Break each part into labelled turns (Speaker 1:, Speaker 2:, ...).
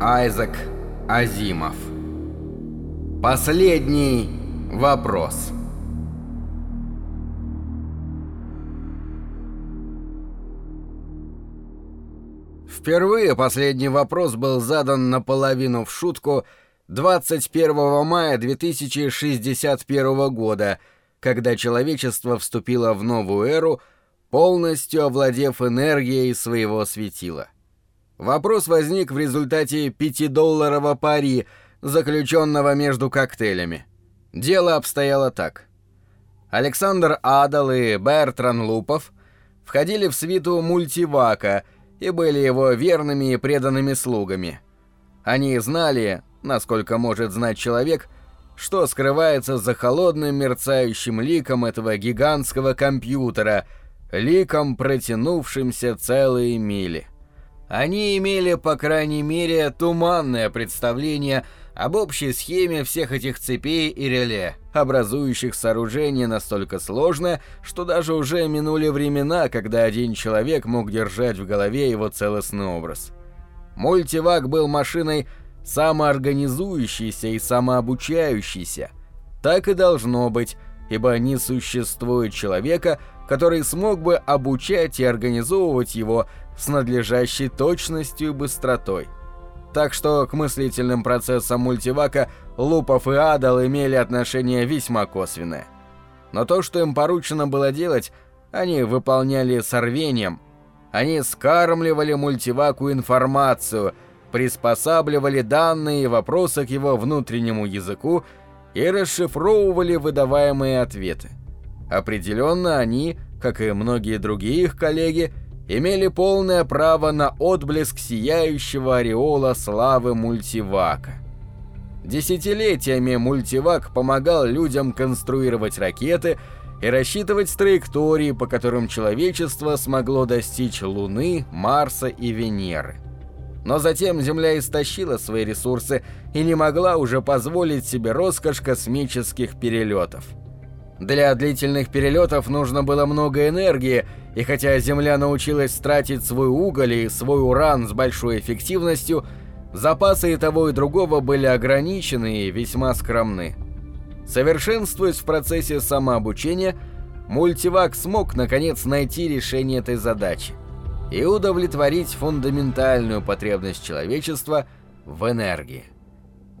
Speaker 1: Айзек Азимов. Последний вопрос. Впервые последний вопрос был задан наполовину в шутку 21 мая 2061 года, когда человечество вступило в новую эру, полностью овладев энергией своего светила. Вопрос возник в результате пятидолларового пари, заключенного между коктейлями. Дело обстояло так. Александр Адал и Бертран Лупов входили в свиту мультивака и были его верными и преданными слугами. Они знали, насколько может знать человек, что скрывается за холодным мерцающим ликом этого гигантского компьютера, ликом, протянувшимся целые мили. Они имели, по крайней мере, туманное представление об общей схеме всех этих цепей и реле, образующих сооружение настолько сложное, что даже уже минули времена, когда один человек мог держать в голове его целостный образ. Мультивак был машиной самоорганизующейся и самообучающейся. Так и должно быть, ибо не существует человека, который смог бы обучать и организовывать его с надлежащей точностью и быстротой. Так что к мыслительным процессам мультивака Лупов и Адал имели отношение весьма косвенное. Но то, что им поручено было делать, они выполняли с рвением. Они скармливали мультиваку информацию, приспосабливали данные и вопросы к его внутреннему языку и расшифровывали выдаваемые ответы. Определенно они, как и многие другие их коллеги, имели полное право на отблеск сияющего ореола славы мультивака. Десятилетиями мультивак помогал людям конструировать ракеты и рассчитывать траектории, по которым человечество смогло достичь Луны, Марса и Венеры. Но затем Земля истощила свои ресурсы и не могла уже позволить себе роскошь космических перелетов. Для длительных перелетов нужно было много энергии, и хотя Земля научилась тратить свой уголь и свой уран с большой эффективностью, запасы и того и другого были ограничены и весьма скромны. Совершенствуясь в процессе самообучения, мультивак смог наконец найти решение этой задачи и удовлетворить фундаментальную потребность человечества в энергии.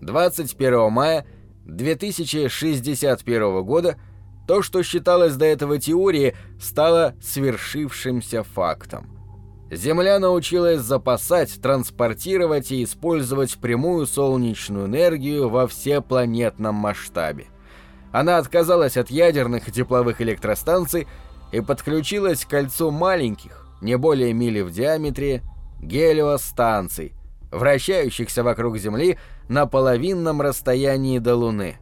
Speaker 1: 21 мая 2061 года – то, что считалось до этого теорией, стало свершившимся фактом. Земля научилась запасать, транспортировать и использовать прямую солнечную энергию во всепланетном масштабе. Она отказалась от ядерных и тепловых электростанций и подключилась к кольцу маленьких, не более мили в диаметре, гелиостанций, вращающихся вокруг Земли на половинном расстоянии до Луны.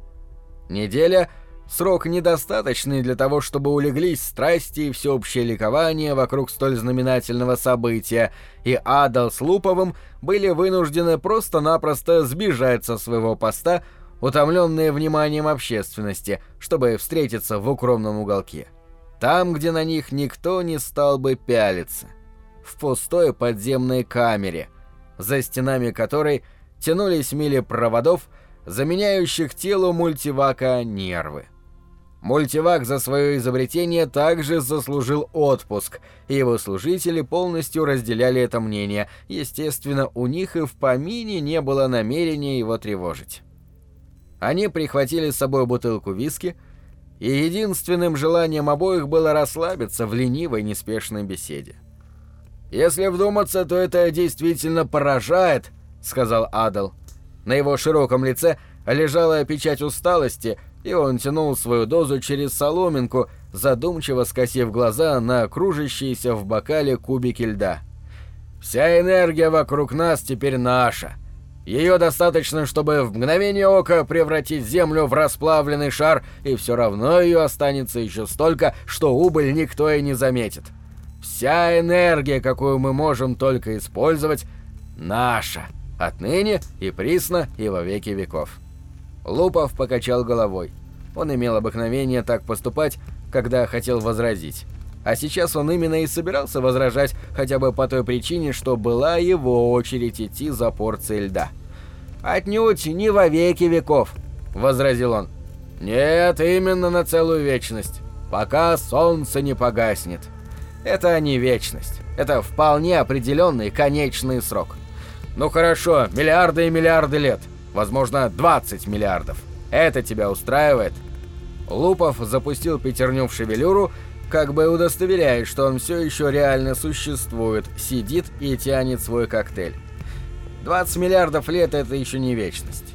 Speaker 1: Неделя — Срок недостаточный для того, чтобы улеглись страсти и всеобщее ликование вокруг столь знаменательного события, и Адал с Луповым были вынуждены просто-напросто сбежать со своего поста, утомленные вниманием общественности, чтобы встретиться в укромном уголке. Там, где на них никто не стал бы пялиться. В пустой подземной камере, за стенами которой тянулись мили проводов, заменяющих телу мультивака нервы. Мультивак за свое изобретение также заслужил отпуск, и его служители полностью разделяли это мнение. Естественно, у них и в помине не было намерения его тревожить. Они прихватили с собой бутылку виски, и единственным желанием обоих было расслабиться в ленивой неспешной беседе. «Если вдуматься, то это действительно поражает», — сказал Адал. На его широком лице лежала печать усталости — и он тянул свою дозу через соломинку, задумчиво скосив глаза на кружащиеся в бокале кубики льда. «Вся энергия вокруг нас теперь наша. Ее достаточно, чтобы в мгновение ока превратить Землю в расплавленный шар, и все равно ее останется еще столько, что убыль никто и не заметит. Вся энергия, какую мы можем только использовать, наша, отныне и присно и во веки веков». Лупов покачал головой. Он имел обыкновение так поступать, когда хотел возразить. А сейчас он именно и собирался возражать, хотя бы по той причине, что была его очередь идти за порцией льда. «Отнюдь не во веки веков», — возразил он. «Нет, именно на целую вечность, пока солнце не погаснет. Это не вечность, это вполне определенный конечный срок. Ну хорошо, миллиарды и миллиарды лет, возможно, 20 миллиардов. Это тебя устраивает?» Лупов запустил пятерню в шевелюру как бы удостоверяет, что он все еще реально существует, сидит и тянет свой коктейль. 20 миллиардов лет это еще не вечность.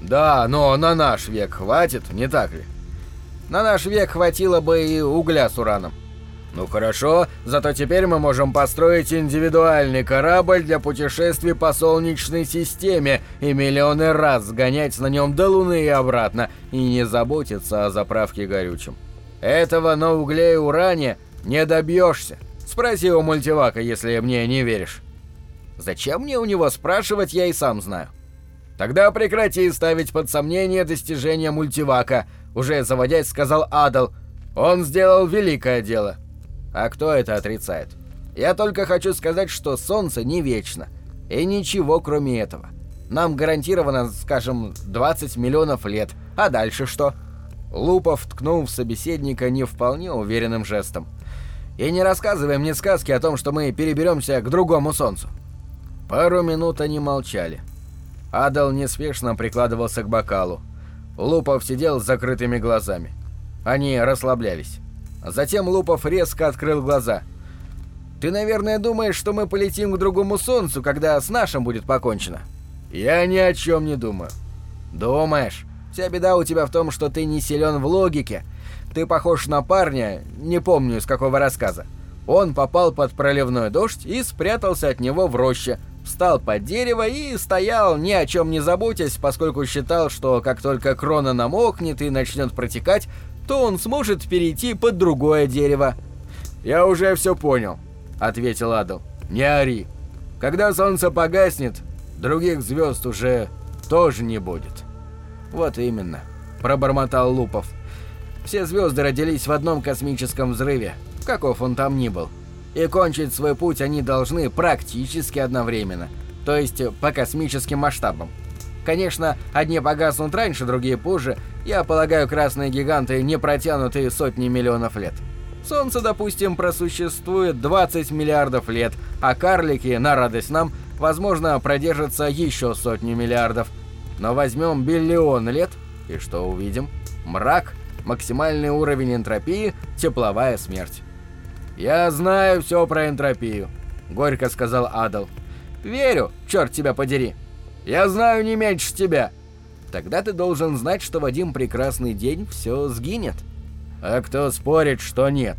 Speaker 1: Да, но на наш век хватит, не так ли? На наш век хватило бы и угля с ураном. Ну хорошо, зато теперь мы можем построить индивидуальный корабль для путешествий по Солнечной системе и миллионы раз сгонять на нем до Луны и обратно, и не заботиться о заправке горючим. Этого на угле и уране не добьешься. Спроси у мультивака, если мне не веришь. Зачем мне у него спрашивать, я и сам знаю. Тогда прекрати ставить под сомнение достижения мультивака, уже заводясь сказал Адал. Он сделал великое дело. А кто это отрицает? Я только хочу сказать, что солнце не вечно. И ничего кроме этого. Нам гарантировано, скажем, 20 миллионов лет. А дальше что? — Лупов ткнул в собеседника не вполне уверенным жестом. «И не рассказывай мне сказки о том, что мы переберемся к другому солнцу». Пару минут они молчали. Адал неспешно прикладывался к бокалу. Лупов сидел с закрытыми глазами. Они расслаблялись. Затем Лупов резко открыл глаза. «Ты, наверное, думаешь, что мы полетим к другому солнцу, когда с нашим будет покончено?» «Я ни о чем не думаю». «Думаешь?» Вся беда у тебя в том, что ты не силен в логике. Ты похож на парня, не помню из какого рассказа. Он попал под проливной дождь и спрятался от него в роще, встал под дерево и стоял, ни о чем не заботясь, поскольку считал, что как только крона намокнет и начнет протекать, то он сможет перейти под другое дерево. «Я уже все понял», — ответил Адл. «Не ори. Когда солнце погаснет, других звезд уже тоже не будет». «Вот именно», — пробормотал Лупов. «Все звезды родились в одном космическом взрыве, каков он там ни был. И кончить свой путь они должны практически одновременно, то есть по космическим масштабам. Конечно, одни погаснут раньше, другие позже. Я полагаю, красные гиганты не протянутые сотни миллионов лет. Солнце, допустим, просуществует 20 миллиардов лет, а карлики, на радость нам, возможно, продержатся еще сотни миллиардов. Но возьмем биллион лет, и что увидим? Мрак, максимальный уровень энтропии, тепловая смерть. «Я знаю все про энтропию», — горько сказал Адал. «Верю, черт тебя подери. Я знаю не меньше тебя. Тогда ты должен знать, что в один прекрасный день все сгинет. А кто спорит, что нет?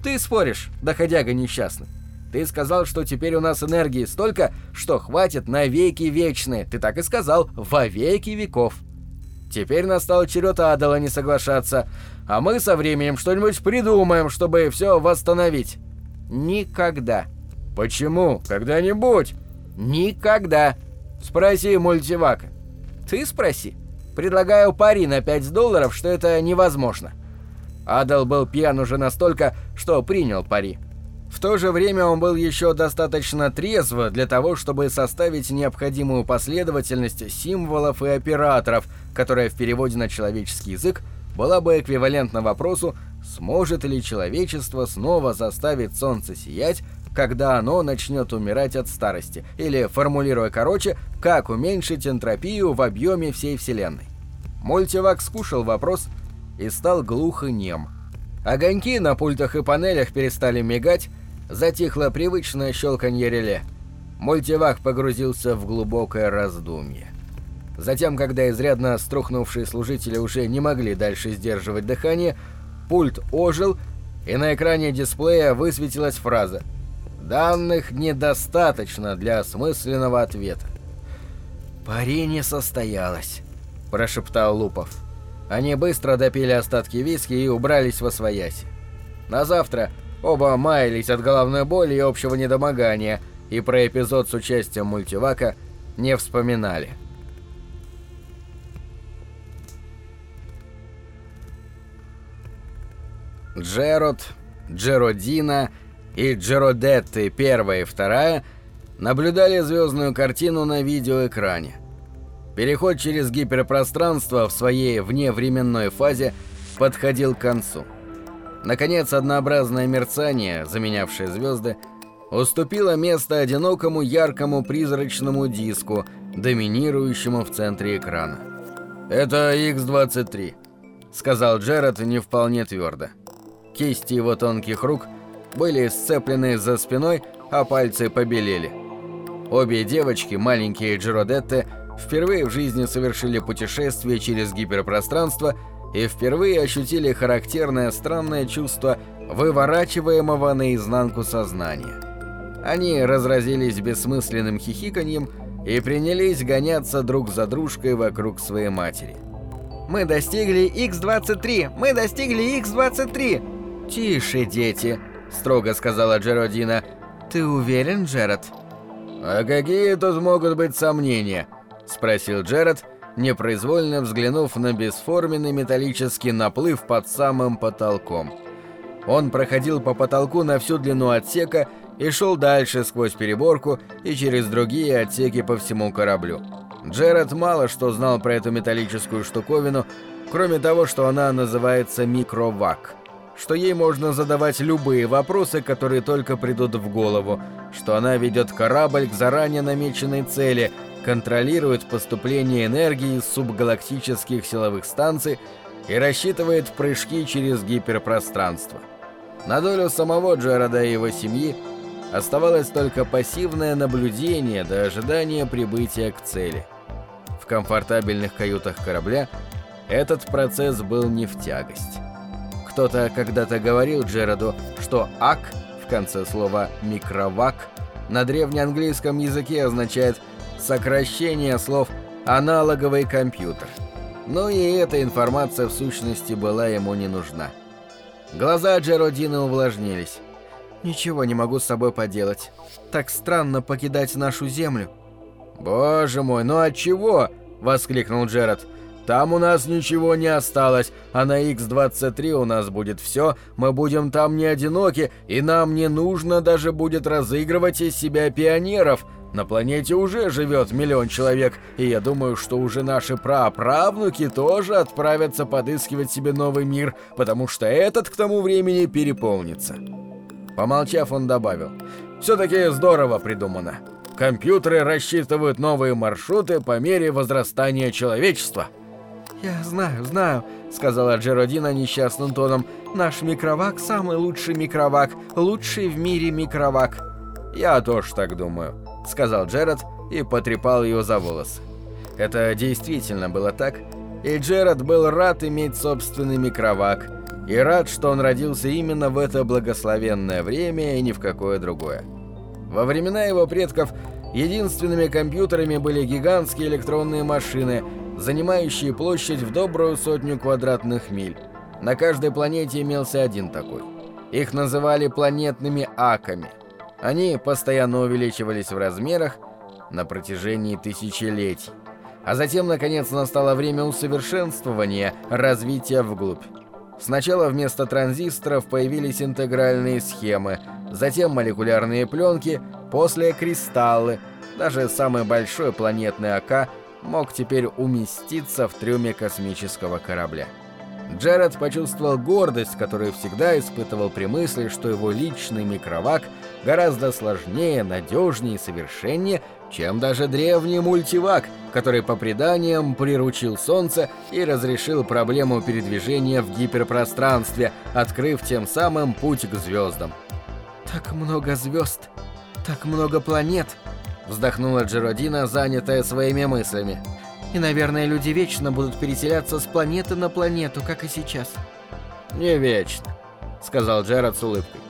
Speaker 1: Ты споришь, доходяга несчастный. Ты сказал, что теперь у нас энергии столько, что хватит на веки вечные. Ты так и сказал, во веки веков. Теперь настал черед Адала не соглашаться, а мы со временем что-нибудь придумаем, чтобы все восстановить. Никогда. Почему? Когда-нибудь? Никогда. Спроси мультивака. Ты спроси. Предлагаю пари на 5 долларов, что это невозможно. Адал был пьян уже настолько, что принял пари. В то же время он был еще достаточно трезв для того, чтобы составить необходимую последовательность символов и операторов, которая в переводе на человеческий язык была бы эквивалентна вопросу, сможет ли человечество снова заставить Солнце сиять, когда оно начнет умирать от старости, или, формулируя короче, как уменьшить энтропию в объеме всей Вселенной. Мультивак скушал вопрос и стал глухо нем. Огоньки на пультах и панелях перестали мигать, Затихло привычное щелканье реле. Мультивак погрузился в глубокое раздумье. Затем, когда изрядно струхнувшие служители уже не могли дальше сдерживать дыхание, пульт ожил, и на экране дисплея высветилась фраза «Данных недостаточно для осмысленного ответа». «Пари не состоялось», – прошептал Лупов. Они быстро допили остатки виски и убрались во свояси. На завтра – Оба маялись от головной боли и общего недомогания, и про эпизод с участием мультивака не вспоминали. Джерод Джеродина и Джеродетты первая и вторая наблюдали звездную картину на видеоэкране. Переход через гиперпространство в своей вневременной фазе подходил к концу. Наконец, однообразное мерцание, заменявшее звезды, уступило место одинокому яркому призрачному диску, доминирующему в центре экрана. «Это X-23», — сказал Джеред не вполне твердо. Кисти его тонких рук были сцеплены за спиной, а пальцы побелели. Обе девочки, маленькие Джеродетты, впервые в жизни совершили путешествие через гиперпространство и впервые ощутили характерное странное чувство выворачиваемого наизнанку сознания. Они разразились бессмысленным хихиканьем и принялись гоняться друг за дружкой вокруг своей матери.
Speaker 2: «Мы достигли X-23! Мы достигли X-23!»
Speaker 1: «Тише, дети!» — строго сказала Джеродина.
Speaker 2: «Ты уверен, Джеред?»
Speaker 1: «А какие тут могут быть сомнения?» — спросил Джеред, непроизвольно взглянув на бесформенный металлический наплыв под самым потолком. Он проходил по потолку на всю длину отсека и шел дальше сквозь переборку и через другие отсеки по всему кораблю. Джеред мало что знал про эту металлическую штуковину, кроме того, что она называется микровак, что ей можно задавать любые вопросы, которые только придут в голову, что она ведет корабль к заранее намеченной цели, контролирует поступление энергии из субгалактических силовых станций и рассчитывает прыжки через гиперпространство. На долю самого Джерода и его семьи Оставалось только пассивное наблюдение до ожидания прибытия к цели. В комфортабельных каютах корабля этот процесс был не в тягость. Кто-то когда-то говорил Джероду, что «ак» в конце слова «микровак» на древнеанглийском языке означает сокращение слов «аналоговый компьютер». Но и эта информация в сущности была ему не нужна. Глаза Джеродина увлажнились.
Speaker 2: Ничего не могу с собой поделать. Так странно покидать нашу землю.
Speaker 1: Боже мой, ну от чего? воскликнул Джеред. Там у нас ничего не осталось, а на X23 у нас будет все, мы будем там не одиноки, и нам не нужно даже будет разыгрывать из себя пионеров. На планете уже живет миллион человек, и я думаю, что уже наши праправнуки тоже отправятся подыскивать себе новый мир, потому что этот к тому времени переполнится. Помолчав, он добавил. «Все-таки здорово придумано. Компьютеры рассчитывают новые маршруты по мере возрастания человечества».
Speaker 2: «Я знаю, знаю», — сказала Джеродина несчастным тоном. «Наш микровак самый лучший микровак, лучший в мире микровак».
Speaker 1: «Я тоже так думаю», — сказал Джерод и потрепал ее за волосы. Это действительно было так, и Джерод был рад иметь собственный микровак — и рад, что он родился именно в это благословенное время и ни в какое другое. Во времена его предков единственными компьютерами были гигантские электронные машины, занимающие площадь в добрую сотню квадратных миль. На каждой планете имелся один такой. Их называли планетными аками. Они постоянно увеличивались в размерах на протяжении тысячелетий. А затем, наконец, настало время усовершенствования, развития вглубь. Сначала вместо транзисторов появились интегральные схемы, затем молекулярные пленки, после кристаллы. Даже самый большой планетный АК мог теперь уместиться в трюме космического корабля. Джеред почувствовал гордость, которую всегда испытывал при мысли, что его личный микровак гораздо сложнее, надежнее и совершеннее, чем даже древний мультивак, который по преданиям приручил Солнце и разрешил проблему передвижения в гиперпространстве, открыв тем самым путь к звездам.
Speaker 2: «Так много звезд, так много планет», — вздохнула Джеродина, занятая своими мыслями. «И, наверное, люди вечно будут переселяться с планеты на планету, как и сейчас».
Speaker 1: «Не вечно», — сказал Джерод с улыбкой.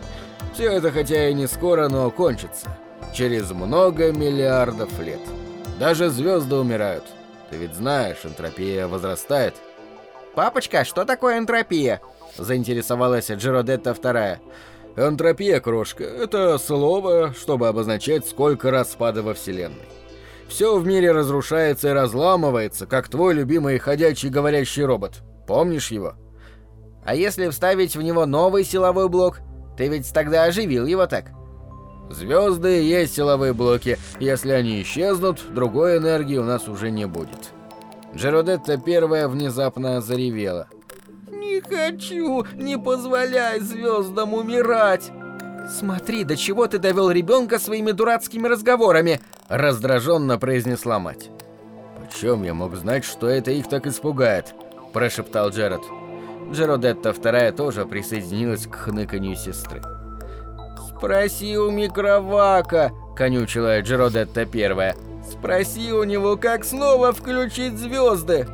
Speaker 1: «Все это хотя и не скоро, но кончится» через много миллиардов лет. Даже звезды умирают. Ты ведь знаешь, энтропия возрастает.
Speaker 2: «Папочка, что такое энтропия?» – заинтересовалась Джеродетта вторая.
Speaker 1: «Энтропия, крошка, это слово, чтобы обозначать, сколько распада во Вселенной. Все в мире разрушается и разламывается, как твой любимый ходячий говорящий робот. Помнишь его?»
Speaker 2: «А если вставить в него новый силовой блок?» Ты ведь тогда оживил его так?»
Speaker 1: «Звезды есть силовые блоки. Если они исчезнут, другой энергии у нас уже не будет». Джеродетта первая внезапно заревела.
Speaker 2: «Не хочу! Не позволяй звездам умирать!» «Смотри, до чего ты довел ребенка своими дурацкими разговорами!» — раздраженно произнесла мать.
Speaker 1: «Почем я мог знать, что это их так испугает?» – прошептал Джеред.
Speaker 2: Джеродетта вторая тоже присоединилась к хныканью сестры. «Спроси у микровака!» – конючила Джеродетта первая. «Спроси у него, как снова включить звезды!»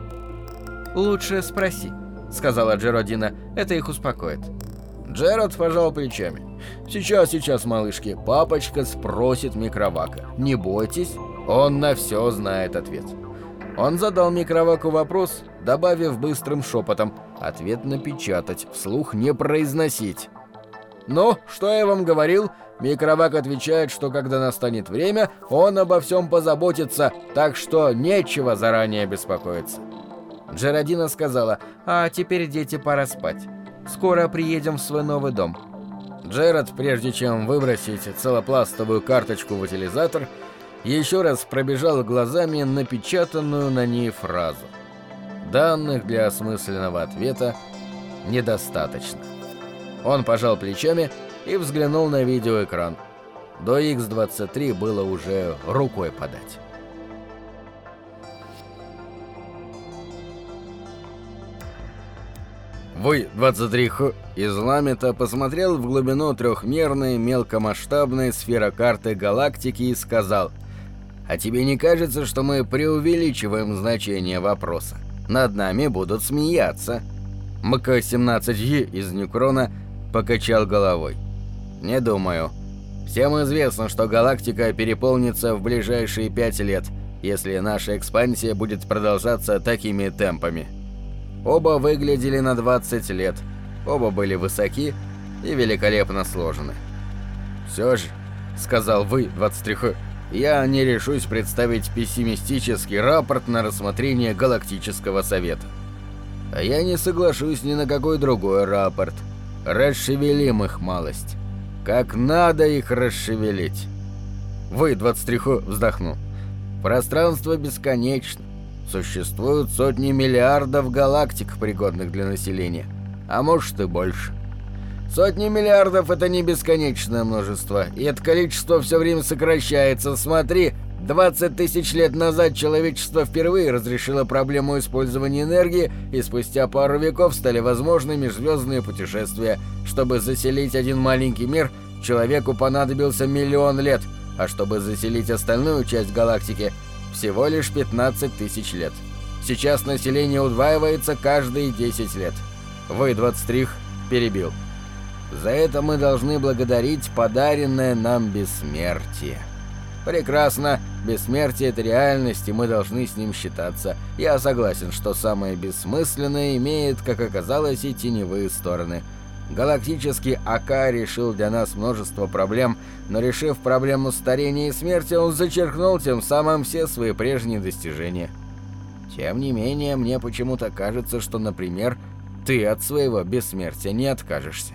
Speaker 2: «Лучше спроси», – сказала Джеродина. «Это их успокоит».
Speaker 1: Джерод пожал плечами. «Сейчас, сейчас, малышки, папочка спросит микровака. Не бойтесь, он на все знает ответ». Он задал микроваку вопрос, добавив быстрым шепотом «Ответ напечатать, вслух не произносить». «Ну, что я вам говорил?» Микровак отвечает, что когда настанет время, он обо всем позаботится, так что нечего заранее беспокоиться.
Speaker 2: Джеродина сказала, «А теперь, дети, пора спать. Скоро приедем в свой новый дом».
Speaker 1: Джеред, прежде чем выбросить целопластовую карточку в утилизатор, еще раз пробежал глазами напечатанную на ней фразу. Данных для осмысленного ответа недостаточно. Он пожал плечами и взглянул на видеоэкран. До X-23 было уже рукой подать. Вы, 23Х, из Ламета посмотрел в глубину трехмерной мелкомасштабной сферокарты галактики и сказал «А тебе не кажется, что мы преувеличиваем значение вопроса? Над нами будут смеяться». МК-17Е из Нюкрона покачал головой. «Не думаю. Всем известно, что галактика переполнится в ближайшие пять лет, если наша экспансия будет продолжаться такими темпами». Оба выглядели на 20 лет, оба были высоки и великолепно сложены. «Все же», — сказал вы, 23Х, — «я не решусь представить пессимистический рапорт на рассмотрение Галактического Совета. А я не соглашусь ни на какой другой рапорт. Расшевелим их малость. Как надо их расшевелить». Вы, 23Х, вздохнул. «Пространство бесконечно. Существуют сотни миллиардов галактик, пригодных для населения. А может и больше. Сотни миллиардов — это не бесконечное множество, и это количество все время сокращается. Смотри, 20 тысяч лет назад человечество впервые разрешило проблему использования энергии, и спустя пару веков стали возможны межзвездные путешествия. Чтобы заселить один маленький мир, человеку понадобился миллион лет, а чтобы заселить остальную часть галактики — всего лишь 15 тысяч лет. Сейчас население удваивается каждые 10 лет. Вы, 23 перебил. За это мы должны благодарить подаренное нам бессмертие. Прекрасно, бессмертие — это реальность, и мы должны с ним считаться. Я согласен, что самое бессмысленное имеет, как оказалось, и теневые стороны — Галактический АК решил для нас множество проблем, но решив проблему старения и смерти, он зачеркнул тем самым все свои прежние достижения. Тем не менее, мне почему-то кажется, что, например, ты от своего бессмертия не откажешься.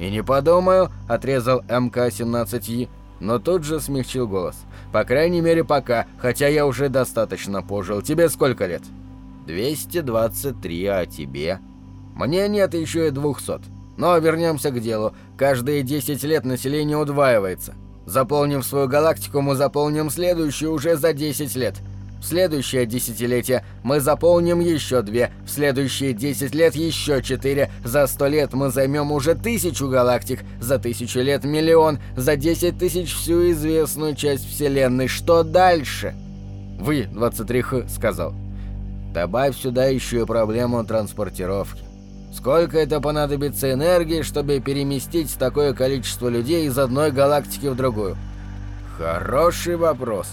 Speaker 1: «И не подумаю», — отрезал МК-17И, но тут же смягчил голос. «По крайней мере, пока, хотя я уже достаточно пожил. Тебе сколько лет?» «223, а тебе?» «Мне нет еще и двухсот. Но вернемся к делу. Каждые 10 лет население удваивается. Заполнив свою галактику, мы заполним следующую уже за 10 лет. В следующее десятилетие мы заполним еще две, в следующие 10 лет еще четыре, за 100 лет мы займем уже тысячу галактик, за тысячу лет миллион, за 10 тысяч всю известную часть Вселенной. Что дальше? Вы, 23Х, сказал. Добавь сюда еще и проблему транспортировки. Сколько это понадобится энергии, чтобы переместить такое количество людей из одной галактики в другую? Хороший вопрос.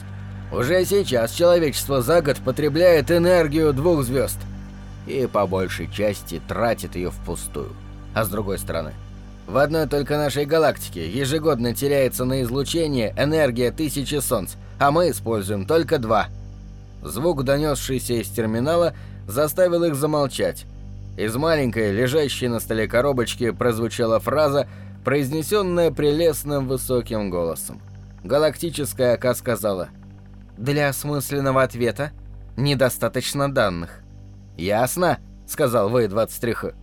Speaker 1: Уже сейчас человечество за год потребляет энергию двух звезд. И по большей части тратит ее впустую. А с другой стороны, в одной только нашей галактике ежегодно теряется на излучение энергия тысячи солнц, а мы используем только два. Звук, донесшийся из терминала, заставил их замолчать, из маленькой, лежащей на столе коробочки прозвучала фраза, произнесенное прелестным высоким голосом. Галактическая АК сказала «Для осмысленного ответа недостаточно данных». «Ясно», — сказал В-23Х.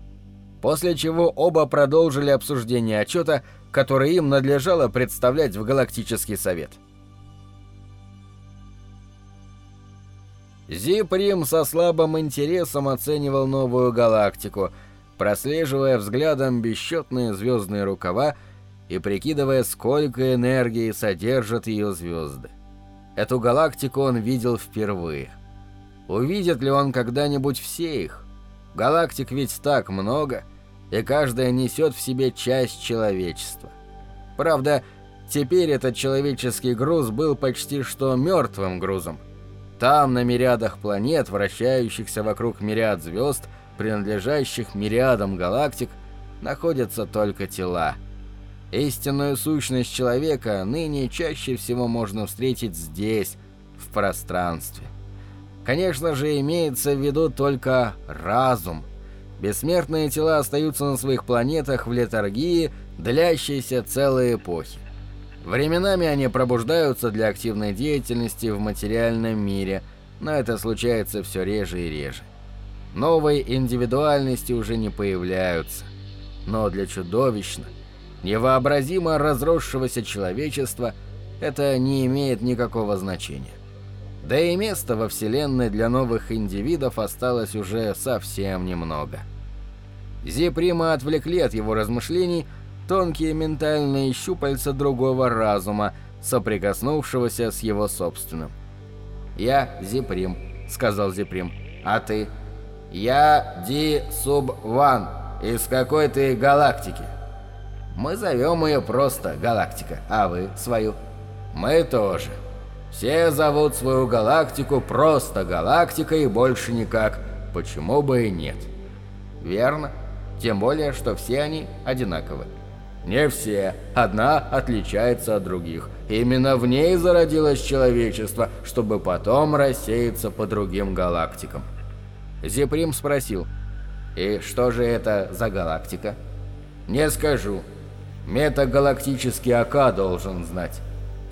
Speaker 1: После чего оба продолжили обсуждение отчета, который им надлежало представлять в Галактический Совет. Зиприм со слабым интересом оценивал новую галактику, прослеживая взглядом бесчетные звездные рукава и прикидывая, сколько энергии содержат ее звезды. Эту галактику он видел впервые. Увидит ли он когда-нибудь все их? Галактик ведь так много, и каждая несет в себе часть человечества. Правда, теперь этот человеческий груз был почти что мертвым грузом. Там, на мириадах планет, вращающихся вокруг мириад звезд, принадлежащих мириадам галактик, находятся только тела. Истинную сущность человека ныне чаще всего можно встретить здесь, в пространстве. Конечно же, имеется в виду только разум. Бессмертные тела остаются на своих планетах в летаргии, длящейся целые эпохи. Временами они пробуждаются для активной деятельности в материальном мире, но это случается все реже и реже. Новые индивидуальности уже не появляются. Но для чудовищно, невообразимо разросшегося человечества это не имеет никакого значения. Да и места во Вселенной для новых индивидов осталось уже совсем немного. Зиприма отвлекли от его размышлений тонкие ментальные щупальца другого разума, соприкоснувшегося с его собственным. «Я Зиприм», — сказал Зиприм. «А ты?» «Я Ди Субван. Из какой ты галактики?» «Мы зовем ее просто Галактика, а вы свою?» «Мы тоже. Все зовут свою галактику просто Галактика и больше никак. Почему бы и нет?» «Верно. Тем более, что все они одинаковы». Не все. Одна отличается от других. Именно в ней зародилось человечество, чтобы потом рассеяться по другим галактикам. Зиприм спросил, «И что же это за галактика?» «Не скажу. Метагалактический АК должен знать.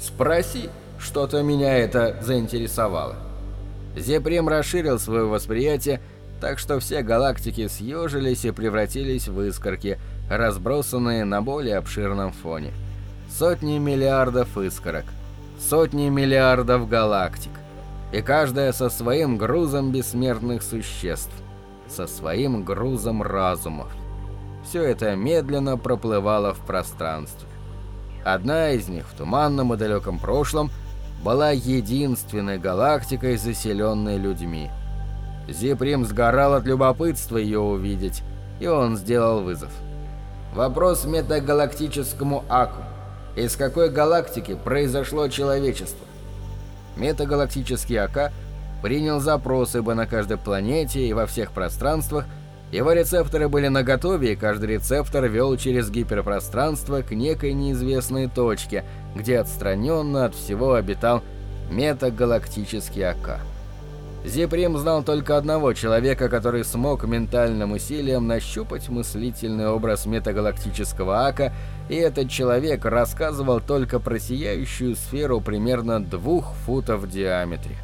Speaker 1: Спроси, что-то меня это заинтересовало». Зеприм расширил свое восприятие, так что все галактики съежились и превратились в искорки – разбросанные на более обширном фоне. Сотни миллиардов искорок, сотни миллиардов галактик, и каждая со своим грузом бессмертных существ, со своим грузом разумов. Все это медленно проплывало в пространстве. Одна из них в туманном и далеком прошлом была единственной галактикой, заселенной людьми. Зиприм сгорал от любопытства ее увидеть, и он сделал вызов. Вопрос метагалактическому Аку. Из какой галактики произошло человечество? Метагалактический АК принял запрос, ибо на каждой планете и во всех пространствах его рецепторы были наготове, и каждый рецептор вел через гиперпространство к некой неизвестной точке, где отстраненно от всего обитал метагалактический АК. Зиприм знал только одного человека, который смог ментальным усилием нащупать мыслительный образ метагалактического Ака, и этот человек рассказывал только про сияющую сферу примерно двух футов в диаметре.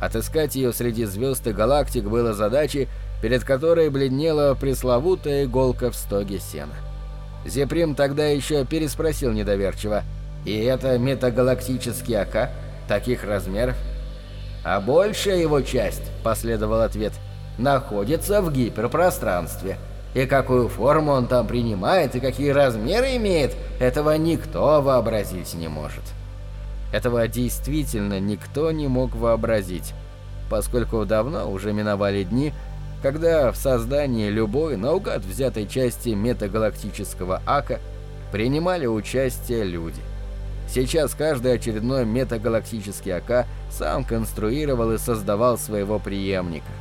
Speaker 1: Отыскать ее среди звезд и галактик было задачей, перед которой бледнела пресловутая иголка в стоге сена. Зиприм тогда еще переспросил недоверчиво, «И это метагалактический Ака? Таких размеров?» А большая его часть, последовал ответ, находится в гиперпространстве. И какую форму он там принимает и какие размеры имеет, этого никто вообразить не может. Этого действительно никто не мог вообразить, поскольку давно уже миновали дни, когда в создании любой наугад взятой части метагалактического ака принимали участие люди. Сейчас каждый очередной метагалактический АК сам конструировал и создавал своего преемника.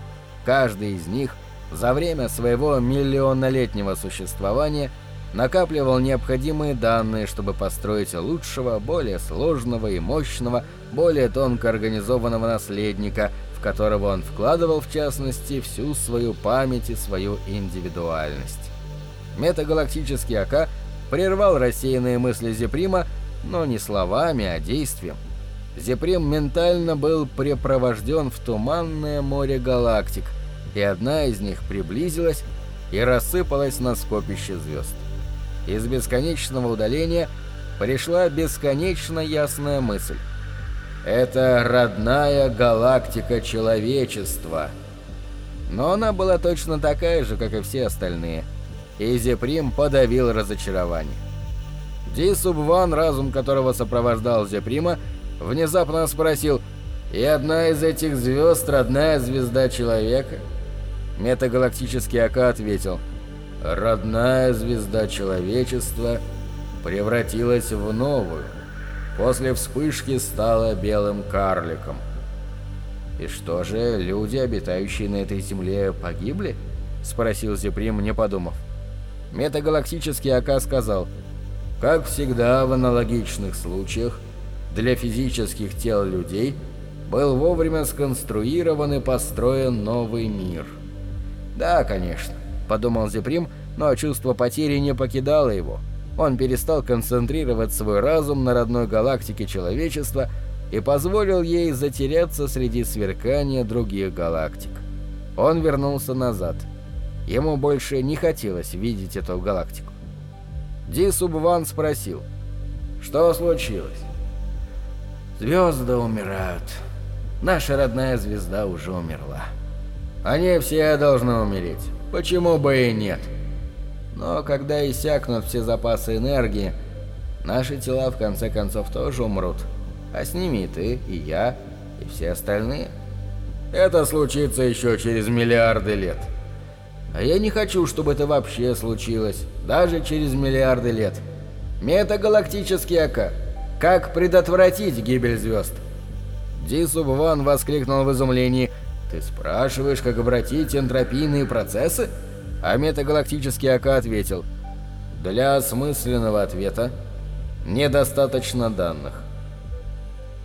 Speaker 1: Каждый из них за время своего миллионнолетнего существования накапливал необходимые данные, чтобы построить лучшего, более сложного и мощного, более тонко организованного наследника, в которого он вкладывал в частности всю свою память и свою индивидуальность. Метагалактический АК прервал рассеянные мысли Зеприма, но не словами, а действием. Зеприм ментально был препровожден в туманное море галактик, и одна из них приблизилась и рассыпалась на скопище звезд. Из бесконечного удаления пришла бесконечно ясная мысль. Это родная галактика человечества. Но она была точно такая же, как и все остальные. И Зеприм подавил разочарование. Ди Субван, разум которого сопровождал Зеприма, внезапно спросил «И одна из этих звезд — родная звезда человека?» Метагалактический АК ответил «Родная звезда человечества превратилась в новую» после вспышки стала белым карликом. «И что же, люди, обитающие на этой земле, погибли?» — спросил Зеприм, не подумав. Метагалактический АК сказал, «Как всегда в аналогичных случаях, для физических тел людей был вовремя сконструирован и построен новый мир». «Да, конечно», — подумал Зеприм, но чувство потери не покидало его — он перестал концентрировать свой разум на родной галактике человечества и позволил ей затеряться среди сверкания других галактик. Он вернулся назад. Ему больше не хотелось видеть эту галактику. Ди Субван спросил, «Что случилось?» «Звезды умирают. Наша родная звезда уже умерла. Они все должны умереть. Почему бы и нет?» Но когда иссякнут все запасы энергии, наши тела в конце концов тоже умрут. А с ними и ты, и я, и все остальные. Это случится еще через миллиарды лет. А я не хочу, чтобы это вообще случилось, даже через миллиарды лет. Метагалактический АК. Как предотвратить гибель звезд? Дисубван воскликнул в изумлении. Ты спрашиваешь, как обратить энтропийные процессы? А метагалактический АК ответил, «Для осмысленного ответа недостаточно данных».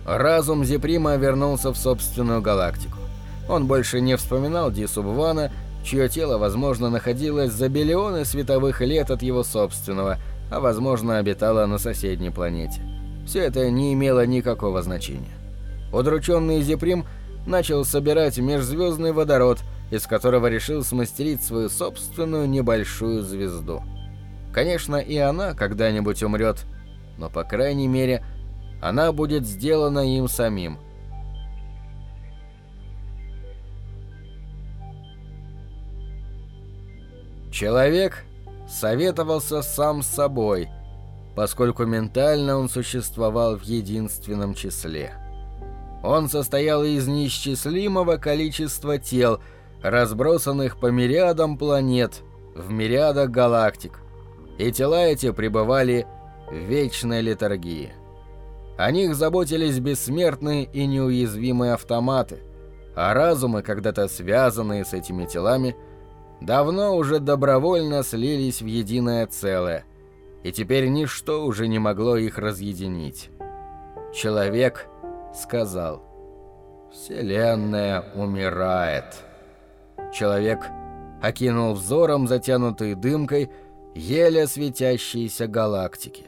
Speaker 1: Разум Зеприма вернулся в собственную галактику. Он больше не вспоминал Ди Субвана, чье тело, возможно, находилось за биллионы световых лет от его собственного, а, возможно, обитало на соседней планете. Все это не имело никакого значения. Удрученный Зеприм начал собирать межзвездный водород – из которого решил смастерить свою собственную небольшую звезду. Конечно, и она когда-нибудь умрет, но, по крайней мере, она будет сделана им самим. Человек советовался сам с собой, поскольку ментально он существовал в единственном числе. Он состоял из неисчислимого количества тел – разбросанных по мириадам планет, в мириадах галактик, и тела эти пребывали в вечной литургии. О них заботились бессмертные и неуязвимые автоматы, а разумы, когда-то связанные с этими телами, давно уже добровольно слились в единое целое, и теперь ничто уже не могло их разъединить. Человек сказал «Вселенная умирает». Человек окинул взором затянутые дымкой еле светящиеся галактики.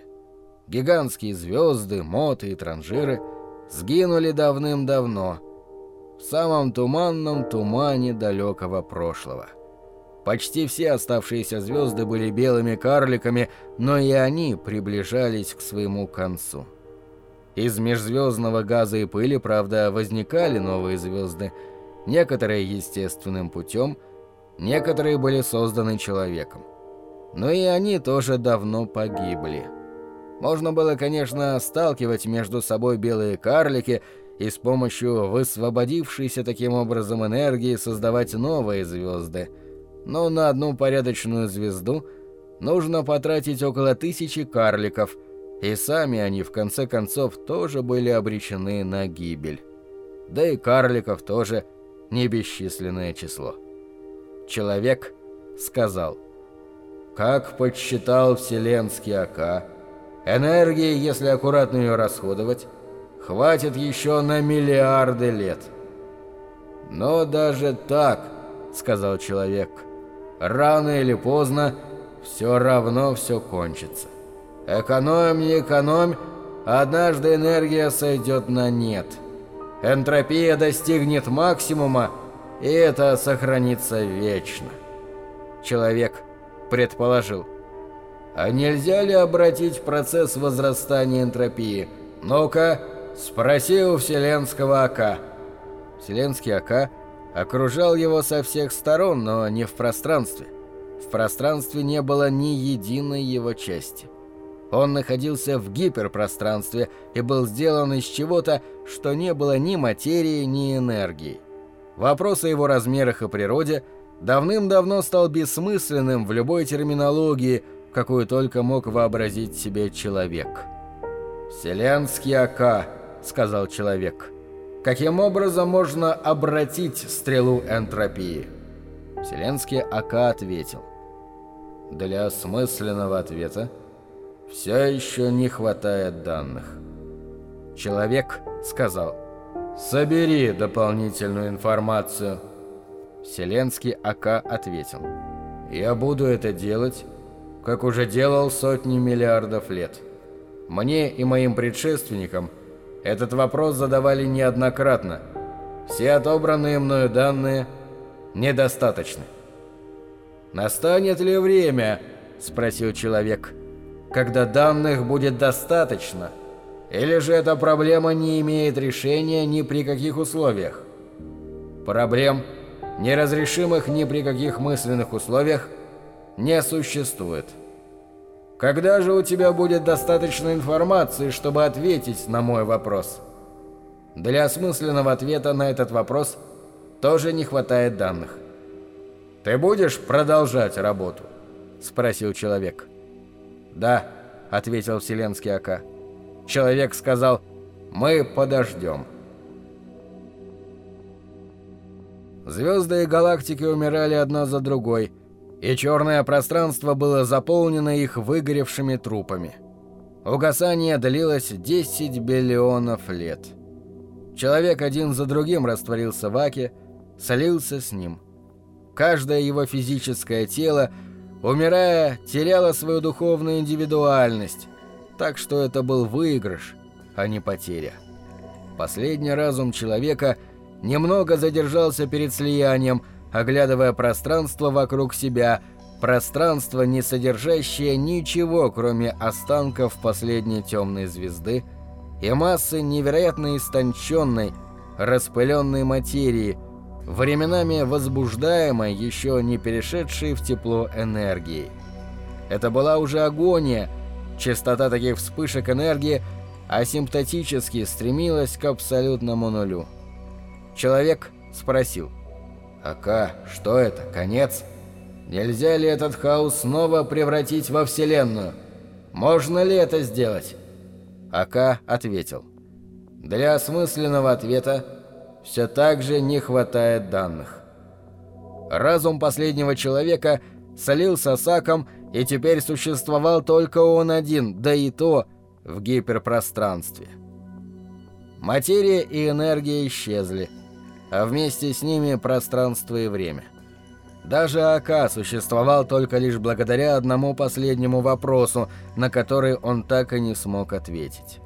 Speaker 1: Гигантские звезды, моты и транжиры сгинули давным-давно, в самом туманном тумане далекого прошлого. Почти все оставшиеся звезды были белыми карликами, но и они приближались к своему концу. Из межзвездного газа и пыли, правда, возникали новые звезды — некоторые естественным путем, некоторые были созданы человеком. Но и они тоже давно погибли. Можно было, конечно, сталкивать между собой белые карлики и с помощью высвободившейся таким образом энергии создавать новые звезды. Но на одну порядочную звезду нужно потратить около тысячи карликов, и сами они в конце концов тоже были обречены на гибель. Да и карликов тоже – небесчисленное число. Человек сказал, «Как подсчитал Вселенский АК, энергии, если аккуратно ее расходовать, хватит еще на миллиарды лет». «Но даже так, — сказал человек, — рано или поздно все равно все кончится. Экономь, не экономь, однажды энергия сойдет на нет. Энтропия достигнет максимума, и это сохранится вечно. Человек предположил. А нельзя ли обратить процесс возрастания энтропии? Ну-ка, спроси у Вселенского Ока. Вселенский Ока окружал его со всех сторон, но не в пространстве. В пространстве не было ни единой его части. Он находился в гиперпространстве и был сделан из чего-то, что не было ни материи, ни энергии. Вопрос о его размерах и природе давным-давно стал бессмысленным в любой терминологии, какую только мог вообразить себе человек. «Вселенский Ака», — сказал человек. «Каким образом можно обратить стрелу энтропии?» Вселенский Ака ответил. «Для осмысленного ответа все еще не хватает данных. Человек сказал, «Собери дополнительную информацию». Вселенский АК ответил, «Я буду это делать, как уже делал сотни миллиардов лет. Мне и моим предшественникам этот вопрос задавали неоднократно. Все отобранные мною данные недостаточны». «Настанет ли время?» – спросил человек – когда данных будет достаточно? Или же эта проблема не имеет решения ни при каких условиях? Проблем, неразрешимых ни при каких мысленных условиях, не существует. Когда же у тебя будет достаточно информации, чтобы ответить на мой вопрос? Для осмысленного ответа на этот вопрос тоже не хватает данных. «Ты будешь продолжать работу?» – спросил человек. «Да», — ответил Вселенский Ака. Человек сказал «Мы подождем». Звезды и галактики умирали одна за другой, и черное пространство было заполнено их выгоревшими трупами. Угасание длилось 10 биллионов лет. Человек один за другим растворился в Аке, солился с ним. Каждое его физическое тело — умирая, теряла свою духовную индивидуальность, так что это был выигрыш, а не потеря. Последний разум человека немного задержался перед слиянием, оглядывая пространство вокруг себя, пространство, не содержащее ничего, кроме останков последней темной звезды и массы невероятно истонченной, распыленной материи – временами возбуждаемой, еще не перешедшей в тепло энергии. Это была уже агония, частота таких вспышек энергии асимптотически стремилась к абсолютному нулю. Человек спросил, «Ака, что это, конец? Нельзя ли этот хаос снова превратить во Вселенную? Можно ли это сделать?» Ака ответил, «Для осмысленного ответа все так же не хватает данных. Разум последнего человека солился с Аком, и теперь существовал только он один, да и то в гиперпространстве. Материя и энергия исчезли, а вместе с ними пространство и время. Даже АК существовал только лишь благодаря одному последнему вопросу, на который он так и не смог ответить.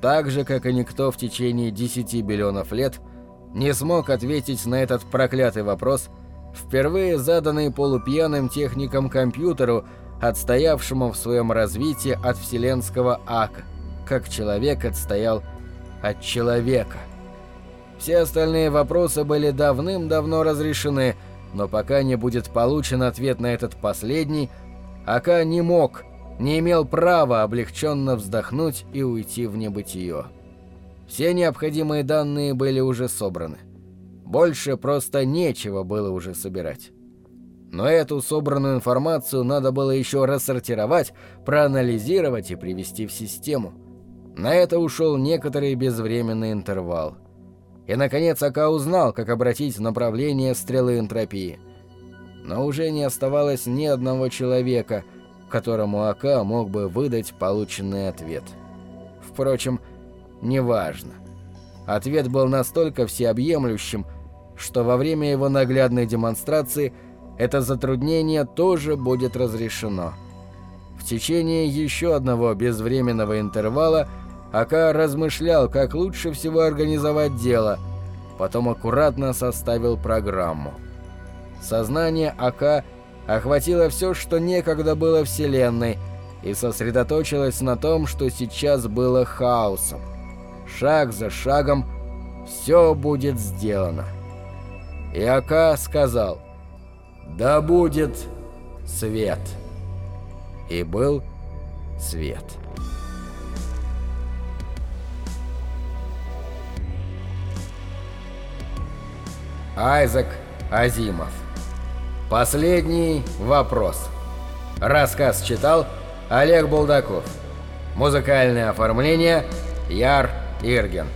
Speaker 1: Так же, как и никто в течение 10 биллионов лет – не смог ответить на этот проклятый вопрос, впервые заданный полупьяным техником компьютеру, отстоявшему в своем развитии от вселенского ака, как человек отстоял от человека. Все остальные вопросы были давным-давно разрешены, но пока не будет получен ответ на этот последний, Ака не мог, не имел права облегченно вздохнуть и уйти в небытие. Все необходимые данные были уже собраны. Больше просто нечего было уже собирать. Но эту собранную информацию надо было еще рассортировать, проанализировать и привести в систему. На это ушел некоторый безвременный интервал. И, наконец, Ака узнал, как обратить направление стрелы энтропии. Но уже не оставалось ни одного человека, которому Ака мог бы выдать полученный ответ. Впрочем, неважно. Ответ был настолько всеобъемлющим, что во время его наглядной демонстрации это затруднение тоже будет разрешено. В течение еще одного безвременного интервала Ака размышлял, как лучше всего организовать дело, потом аккуратно составил программу. Сознание Ака охватило все, что некогда было Вселенной, и сосредоточилось на том, что сейчас было хаосом. Шаг за шагом все будет сделано. И Ака сказал «Да будет свет». И был свет. Айзек Азимов Последний вопрос. Рассказ читал Олег Булдаков. Музыкальное оформление Яр Ирген.